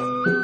Música